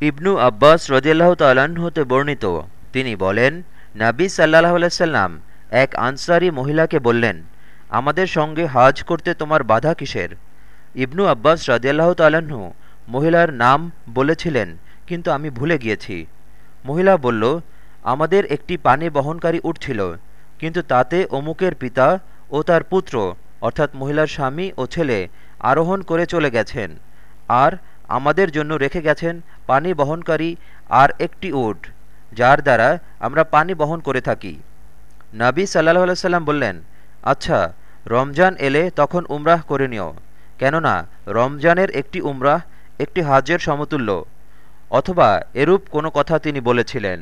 ইবনু আব্বাস রদিয়াল্লাহ তাল্লাহ্ন হতে বর্ণিত। তিনি বলেন, নাবী সাল্লাহ আলাইসাল্লাম এক আনসারি মহিলাকে বললেন, আমাদের সঙ্গে হাজ করতে তোমার বাধা কিসের? ইবনু আব্বাস রদিয়াল্লাহ তাল্লাহ্ন মহিলার নাম বলেছিলেন, কিন্তু আমি ভুলে গিয়েছি। মহিলা বলল, আমাদের একটি পানি বহনকারী উঠছিল, কিন্তু তাতে অমুকের পিতা ও তার পুত্র, অর্থাৎ মহিলার স্বামী ও ছেলে, আরোহণ করে চলে গেছেন, আর আমাদের জন্য রেখে গেছেন পানি বহনকারী আর একটি উট যার দ্বারা আমরা পানি বহন করে থাকি। নাবি সাল্লাহ সাল্লাম বললেন আচ্ছা রমজান এলে তখন উমরাহ করে নিও, কেননা রমজানের একটি উমরাহ একটি হাজের সমতুল্য, অথবা এরূপ কোনো কথা তিনি বলেছিলেন।